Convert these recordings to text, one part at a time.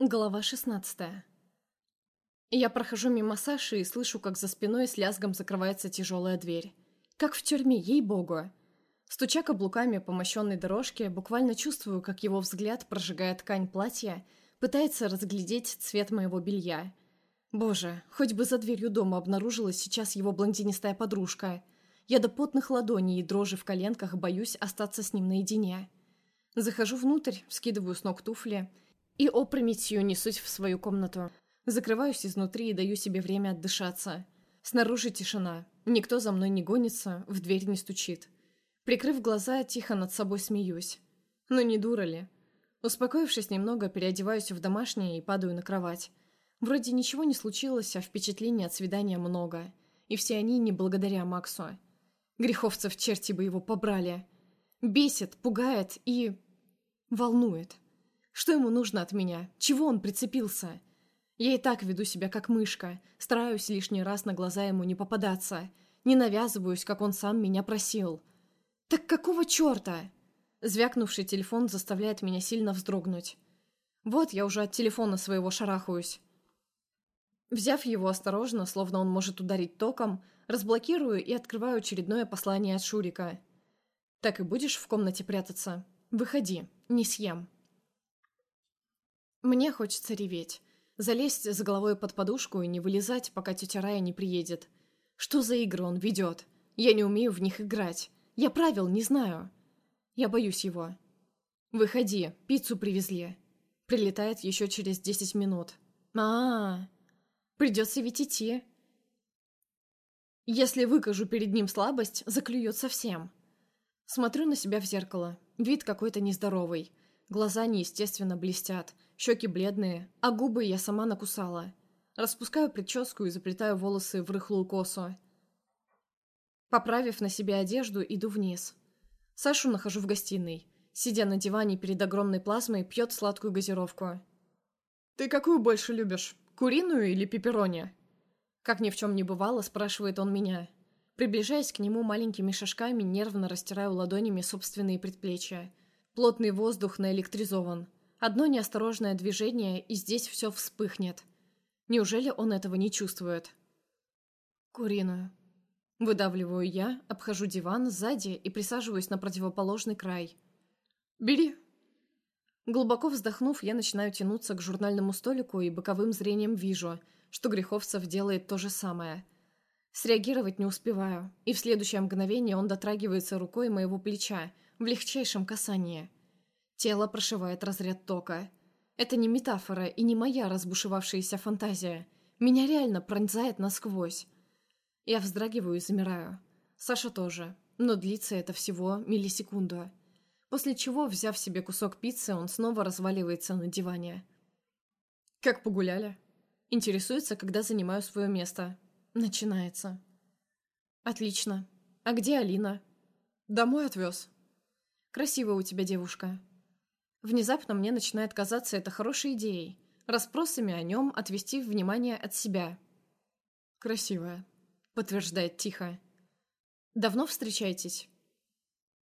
Глава 16 Я прохожу мимо Саши и слышу, как за спиной с лязгом закрывается тяжелая дверь. Как в тюрьме, ей-богу. Стуча каблуками по мощенной дорожке, буквально чувствую, как его взгляд прожигает ткань платья, пытается разглядеть цвет моего белья. Боже, хоть бы за дверью дома обнаружилась сейчас его блондинистая подружка. Я до потных ладоней и дрожи в коленках боюсь остаться с ним наедине. Захожу внутрь, скидываю с ног туфли — и опрометью несусь в свою комнату. Закрываюсь изнутри и даю себе время отдышаться. Снаружи тишина. Никто за мной не гонится, в дверь не стучит. Прикрыв глаза, тихо над собой смеюсь. Ну не дура ли? Успокоившись немного, переодеваюсь в домашнее и падаю на кровать. Вроде ничего не случилось, а впечатлений от свидания много. И все они не благодаря Максу. Греховцев черти бы его побрали. Бесит, пугает и... волнует. Что ему нужно от меня? Чего он прицепился? Я и так веду себя как мышка, стараюсь лишний раз на глаза ему не попадаться, не навязываюсь, как он сам меня просил. Так какого черта? Звякнувший телефон заставляет меня сильно вздрогнуть. Вот я уже от телефона своего шарахаюсь. Взяв его осторожно, словно он может ударить током, разблокирую и открываю очередное послание от Шурика. «Так и будешь в комнате прятаться? Выходи, не съем». Мне хочется реветь. Залезть с головой под подушку и не вылезать, пока тетя Рая не приедет. Что за игры он ведет? Я не умею в них играть. Я правил не знаю. Я боюсь его. Выходи, пиццу привезли. Прилетает еще через десять минут. а, -а. Придется ведь идти. Если выкажу перед ним слабость, заклюет совсем. Смотрю на себя в зеркало. Вид какой-то нездоровый. Глаза неестественно блестят, щеки бледные, а губы я сама накусала. Распускаю прическу и заплетаю волосы в рыхлую косу. Поправив на себе одежду, иду вниз. Сашу нахожу в гостиной. Сидя на диване перед огромной плазмой, пьет сладкую газировку. «Ты какую больше любишь, куриную или пепперони?» Как ни в чем не бывало, спрашивает он меня. Приближаясь к нему маленькими шажками, нервно растираю ладонями собственные предплечья – Плотный воздух наэлектризован. Одно неосторожное движение, и здесь все вспыхнет. Неужели он этого не чувствует? Куриную. Выдавливаю я, обхожу диван сзади и присаживаюсь на противоположный край. «Бери!» Глубоко вздохнув, я начинаю тянуться к журнальному столику и боковым зрением вижу, что Греховцев делает то же самое. Среагировать не успеваю, и в следующее мгновение он дотрагивается рукой моего плеча, в легчайшем касании. Тело прошивает разряд тока. Это не метафора и не моя разбушевавшаяся фантазия. Меня реально пронзает насквозь. Я вздрагиваю и замираю. Саша тоже, но длится это всего миллисекунду. После чего, взяв себе кусок пиццы, он снова разваливается на диване. «Как погуляли?» Интересуется, когда занимаю свое место. Начинается. «Отлично. А где Алина?» «Домой отвез», Красивая у тебя девушка. Внезапно мне начинает казаться это хорошей идеей. Расспросами о нем отвести внимание от себя. Красивая, подтверждает тихо. Давно встречаетесь?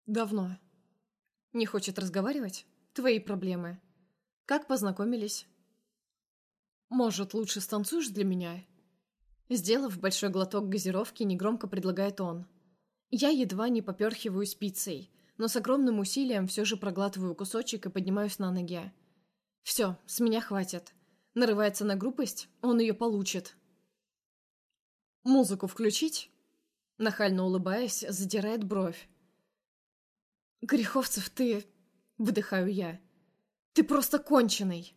Давно. Не хочет разговаривать? Твои проблемы. Как познакомились? Может, лучше станцуешь для меня? Сделав большой глоток газировки, негромко предлагает он. Я едва не поперхиваю спицей но с огромным усилием все же проглатываю кусочек и поднимаюсь на ноги. Все, с меня хватит. Нарывается на грубость, он ее получит. «Музыку включить?» Нахально улыбаясь, задирает бровь. «Греховцев, ты...» — выдыхаю я. «Ты просто конченый!»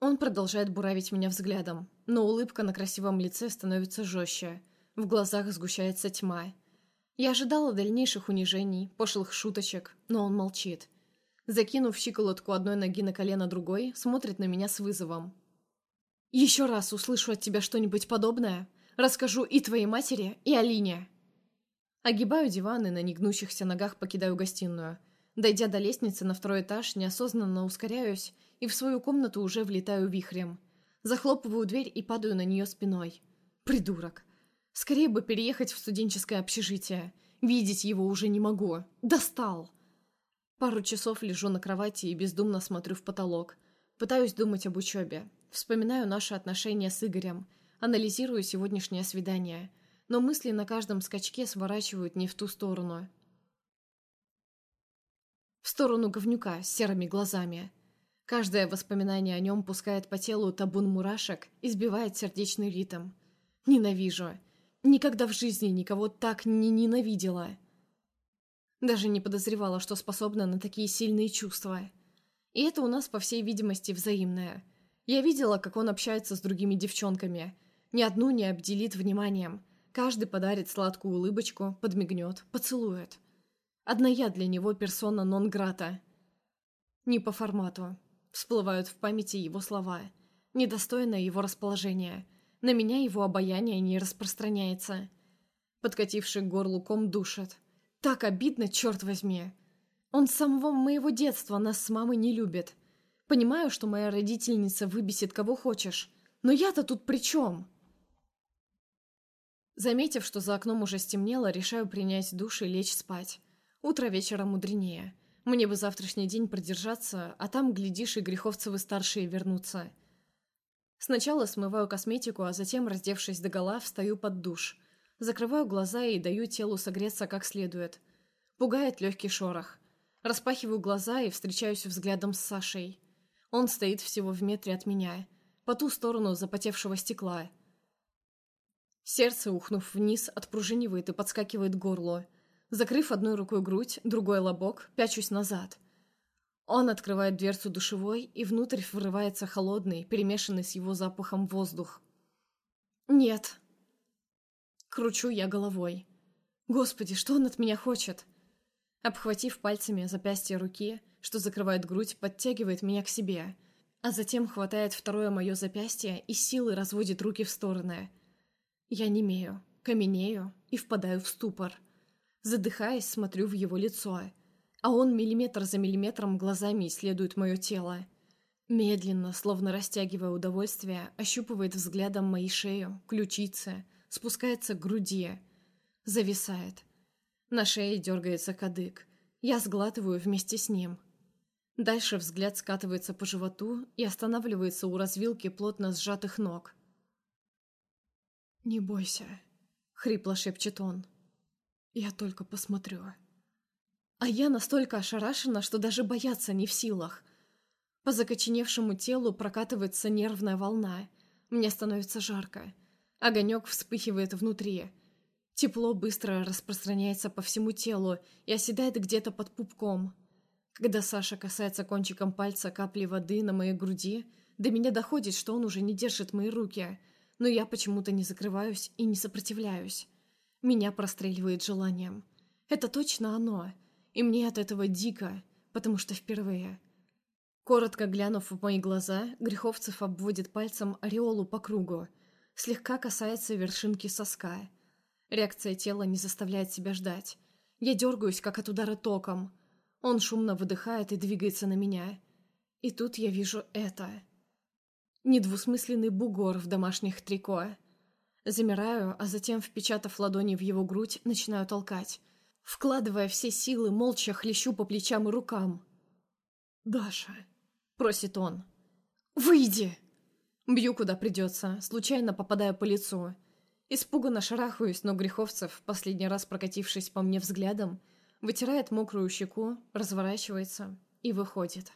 Он продолжает буравить меня взглядом, но улыбка на красивом лице становится жестче. В глазах сгущается тьма. Я ожидала дальнейших унижений, пошлых шуточек, но он молчит. Закинув щиколотку одной ноги на колено другой, смотрит на меня с вызовом. «Еще раз услышу от тебя что-нибудь подобное, расскажу и твоей матери, и Алине». Огибаю диван и на негнущихся ногах покидаю гостиную. Дойдя до лестницы на второй этаж, неосознанно ускоряюсь и в свою комнату уже влетаю вихрем. Захлопываю дверь и падаю на нее спиной. Придурок. Скорее бы переехать в студенческое общежитие. Видеть его уже не могу. Достал! Пару часов лежу на кровати и бездумно смотрю в потолок. Пытаюсь думать об учебе. Вспоминаю наши отношения с Игорем. Анализирую сегодняшнее свидание. Но мысли на каждом скачке сворачивают не в ту сторону. В сторону говнюка с серыми глазами. Каждое воспоминание о нем пускает по телу табун мурашек и сбивает сердечный ритм. Ненавижу. Никогда в жизни никого так не ненавидела. Даже не подозревала, что способна на такие сильные чувства. И это у нас, по всей видимости, взаимное. Я видела, как он общается с другими девчонками. Ни одну не обделит вниманием. Каждый подарит сладкую улыбочку, подмигнет, поцелует. Одна я для него персона нон-грата. Не по формату. Всплывают в памяти его слова. Недостойное его расположение. На меня его обаяние не распространяется. Подкативший к горлу ком душит. Так обидно, черт возьми. Он с самого моего детства нас с мамой не любит. Понимаю, что моя родительница выбесит кого хочешь. Но я-то тут при чем? Заметив, что за окном уже стемнело, решаю принять душ и лечь спать. Утро вечера мудренее. Мне бы завтрашний день продержаться, а там, глядишь, и Греховцевы-старшие вернутся. Сначала смываю косметику, а затем, раздевшись догола, встаю под душ. Закрываю глаза и даю телу согреться как следует. Пугает легкий шорох. Распахиваю глаза и встречаюсь взглядом с Сашей. Он стоит всего в метре от меня, по ту сторону запотевшего стекла. Сердце, ухнув вниз, отпружинивает и подскакивает к горлу. Закрыв одной рукой грудь, другой лобок, пячусь назад. Он открывает дверцу душевой, и внутрь врывается холодный, перемешанный с его запахом воздух. «Нет». Кручу я головой. «Господи, что он от меня хочет?» Обхватив пальцами запястье руки, что закрывает грудь, подтягивает меня к себе, а затем хватает второе мое запястье и силой разводит руки в стороны. Я немею, каменею и впадаю в ступор. Задыхаясь, смотрю в его лицо, а он миллиметр за миллиметром глазами исследует мое тело. Медленно, словно растягивая удовольствие, ощупывает взглядом мои шею, ключицы, спускается к груди. Зависает. На шее дергается кадык. Я сглатываю вместе с ним. Дальше взгляд скатывается по животу и останавливается у развилки плотно сжатых ног. «Не бойся», — хрипло шепчет он. Я только посмотрю. А я настолько ошарашена, что даже бояться не в силах. По закоченевшему телу прокатывается нервная волна. Мне становится жарко. Огонек вспыхивает внутри. Тепло быстро распространяется по всему телу и оседает где-то под пупком. Когда Саша касается кончиком пальца капли воды на моей груди, до меня доходит, что он уже не держит мои руки, но я почему-то не закрываюсь и не сопротивляюсь. Меня простреливает желанием. Это точно оно. И мне от этого дико, потому что впервые. Коротко глянув в мои глаза, Греховцев обводит пальцем ореолу по кругу, слегка касается вершинки соска. Реакция тела не заставляет себя ждать. Я дергаюсь, как от удара током. Он шумно выдыхает и двигается на меня. И тут я вижу это. Недвусмысленный бугор в домашних трико — Замираю, а затем, впечатав ладони в его грудь, начинаю толкать. Вкладывая все силы, молча хлещу по плечам и рукам. «Даша», — просит он, — «выйди!» Бью куда придется, случайно попадая по лицу. Испуганно шарахаюсь, но Греховцев, последний раз прокатившись по мне взглядом, вытирает мокрую щеку, разворачивается и выходит.